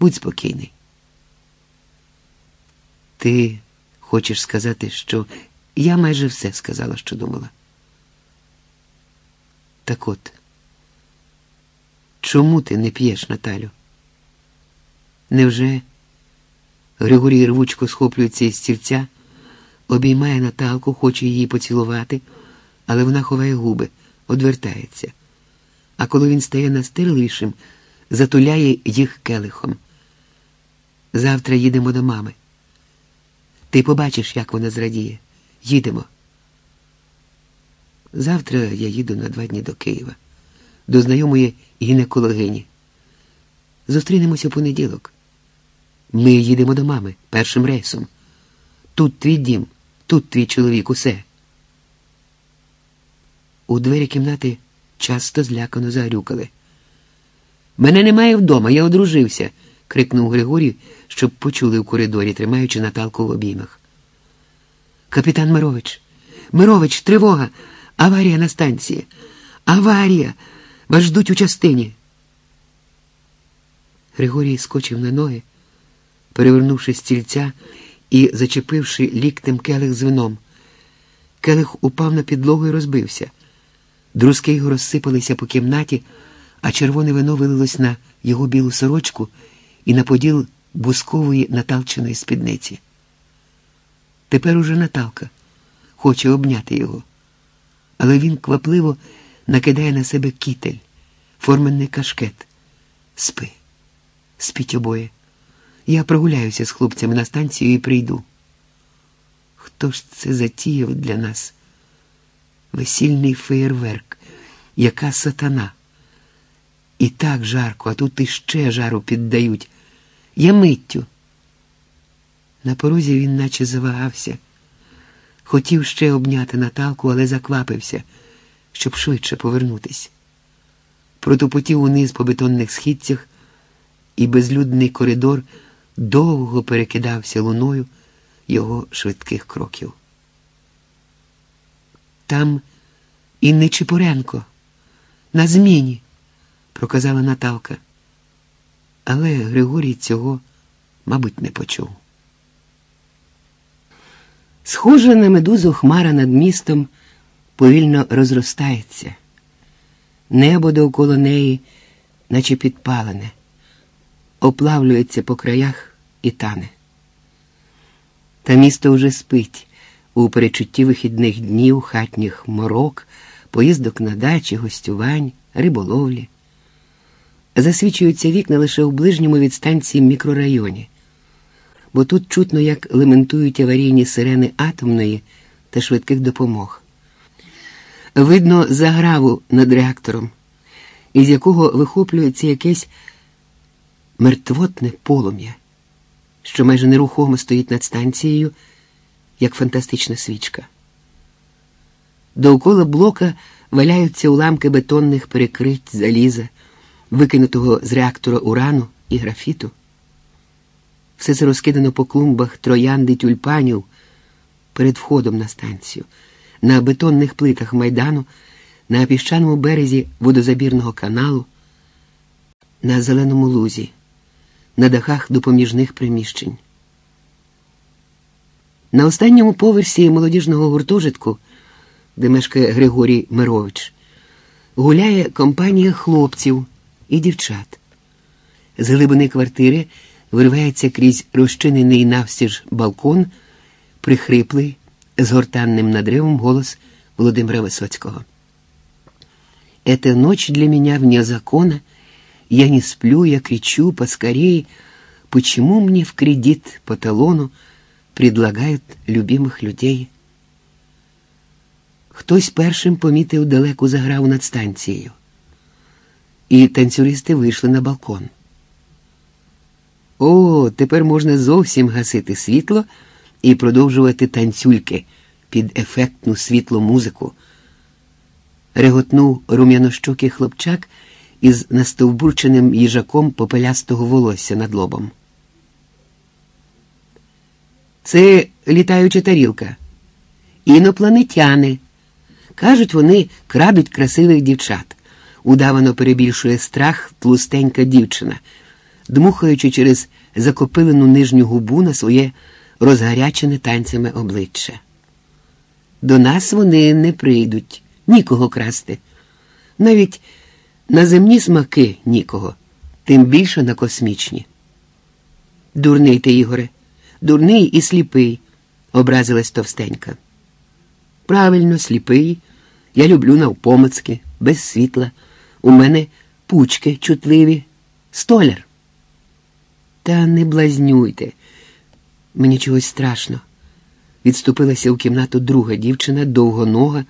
Будь спокійний. Ти хочеш сказати, що я майже все сказала, що думала. Так от, чому ти не п'єш, Наталю? Невже Григорій рвучко схоплюється із стільця, обіймає Наталку, хоче її поцілувати, але вона ховає губи, одвертається. А коли він стає настирливішим, затуляє їх келихом. Завтра їдемо до мами. Ти побачиш, як вона зрадіє. Їдемо. Завтра я їду на два дні до Києва, до знайомої гінекологині. Зустрінемося у понеділок. Ми їдемо до мами першим рейсом. Тут твій дім, тут твій чоловік, усе. У двері кімнати часто злякано загрюкали. Мене немає вдома, я одружився, крикнув Григорій, щоб почули в коридорі, тримаючи Наталку в обіймах. Капітан Мирович, Мирович, тривога, аварія на станції. Аварія. Вас ждуть у частині. Григорій скочив на ноги, перевернувши стільця і зачепивши ліктем келих з вином. Келих упав на підлогу і розбився. Друзки його розсипалися по кімнаті, а червоне вино вилилось на його білу сорочку і на поділ бускової наталченої спідниці. Тепер уже Наталка хоче обняти його, але він квапливо накидає на себе кітель, форменний кашкет. Спи, спіть обоє. Я прогуляюся з хлопцями на станцію і прийду. Хто ж це затіяв для нас? Весільний феєрверк, яка сатана. І так жарко, а тут іще жару піддають. Я миттю. На порозі він наче завагався. Хотів ще обняти Наталку, але заквапився, щоб швидше повернутись. Протопотів униз по бетонних східцях, і безлюдний коридор довго перекидався луною його швидких кроків. Там і Нечипоренко, на зміні, проказала Наталка. Але Григорій цього, мабуть, не почув. Схожа на медузу хмара над містом повільно розростається. Небо довкола неї, наче підпалене, оплавлюється по краях і тане. Та місто вже спить у перечутті вихідних днів, хатніх морок, поїздок на дачі, гостювань, риболовлі. Засвічуються вікна лише у ближньому від станції мікрорайоні бо тут чутно, як лементують аварійні сирени атомної та швидких допомог. Видно заграву над реактором, із якого вихоплюється якесь мертвотне полум'я, що майже нерухомо стоїть над станцією, як фантастична свічка. Довкола блока валяються уламки бетонних перекрить заліза, викинутого з реактора урану і графіту. Все це розкидано по клумбах троянди тюльпанів перед входом на станцію, на бетонних плитах майдану, на піщаному березі водозабірного каналу, на зеленому лузі, на дахах допоміжних приміщень. На останньому поверсі молодіжного гуртожитку, де мешкає Григорій Мирович, гуляє компанія хлопців і дівчат. З глибини квартири виривається крізь розчинений навстіж балкон, прихриплий, з гортанним надривом голос Володимира Висоцького. «Эта ночь для меня вне закона. Я не сплю, я кричу поскорее. Почему мне в кредит по талону предлагают любимых людей?» Хтось першим помітив далеку заграву над станцією, і танцюристи вийшли на балкон. О, тепер можна зовсім гасити світло і продовжувати танцюльки під ефектну світло музику. Реготнув рум'янощокий хлопчак із настовбурченим їжаком попелястого волосся над лобом. Це літаюча тарілка. Інопланетяни. Кажуть, вони крадуть красивих дівчат. Удавано перебільшує страх тлустенька дівчина дмухаючи через закопилену нижню губу на своє розгарячене танцями обличчя. До нас вони не прийдуть, нікого красти. Навіть на земні смаки нікого, тим більше на космічні. Дурний ти, Ігоре, дурний і сліпий, образилась товстенька. Правильно, сліпий. Я люблю навпомацки, без світла. У мене пучки чутливі, столяр. Та не блазнюйте, мені чогось страшно. Відступилася у кімнату друга дівчина, довгонога,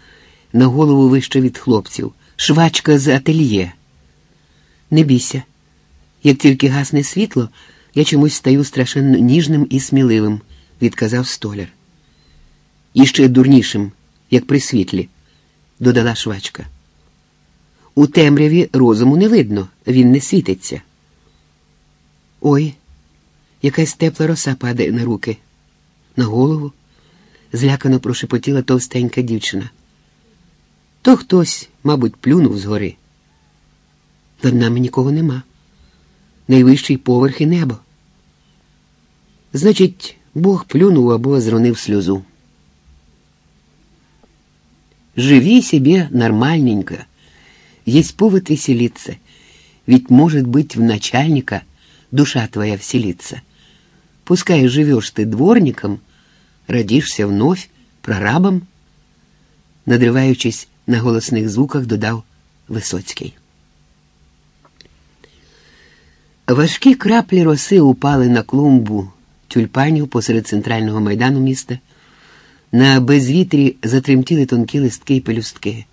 на голову вище від хлопців, швачка з ательє. Не бійся, як тільки гасне світло, я чомусь стаю страшенно ніжним і сміливим, відказав столяр. І ще дурнішим, як при світлі, додала швачка. У темряві розуму не видно, він не світиться. Ой, якась тепла роса падає на руки, на голову, злякано прошепотіла товстенька дівчина. То хтось, мабуть, плюнув згори. Над нами нікого нема. Найвищий поверх і небо. Значить, Бог плюнув або зронив сльозу. Живи себе нормальненько. Есть повод веселиться. Ведь, может быть, в начальника душа твоя вселится. Пускай живешь ты дворником, родишься вновь прорабом, надриваючись на голосних звуках, додав Висоцький. Важкі краплі роси упали на клумбу тюльпанів посеред центрального майдану міста. На безвітрі затремтіли тонкі листки й пелюстки.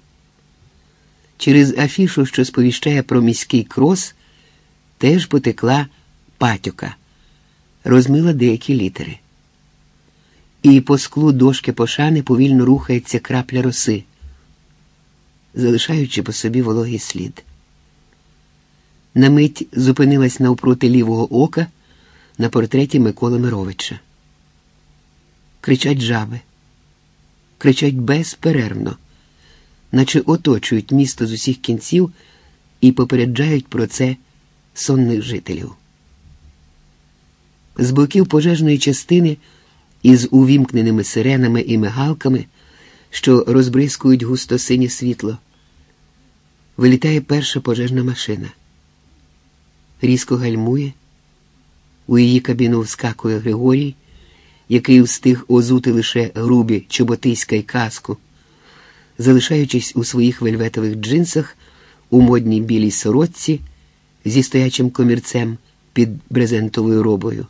Через афішу, що сповіщає про міський крос, теж потекла патюка, розмила деякі літери. І по склу дошки пошани повільно рухається крапля роси, залишаючи по собі вологий слід. На мить зупинилась навпроти лівого ока на портреті Миколи Мировича. Кричать жаби, кричать безперервно, наче оточують місто з усіх кінців і попереджають про це сонних жителів. З боків пожежної частини із увімкненими сиренами і мигалками, що розбризкують густо синє світло, вилітає перша пожежна машина різко гальмує. У її кабіну вскакує Григорій, який встиг озути лише грубі чоботиська й каску, залишаючись у своїх вельветових джинсах у модній білій сорочці зі стоячим комірцем під брезентовою робою.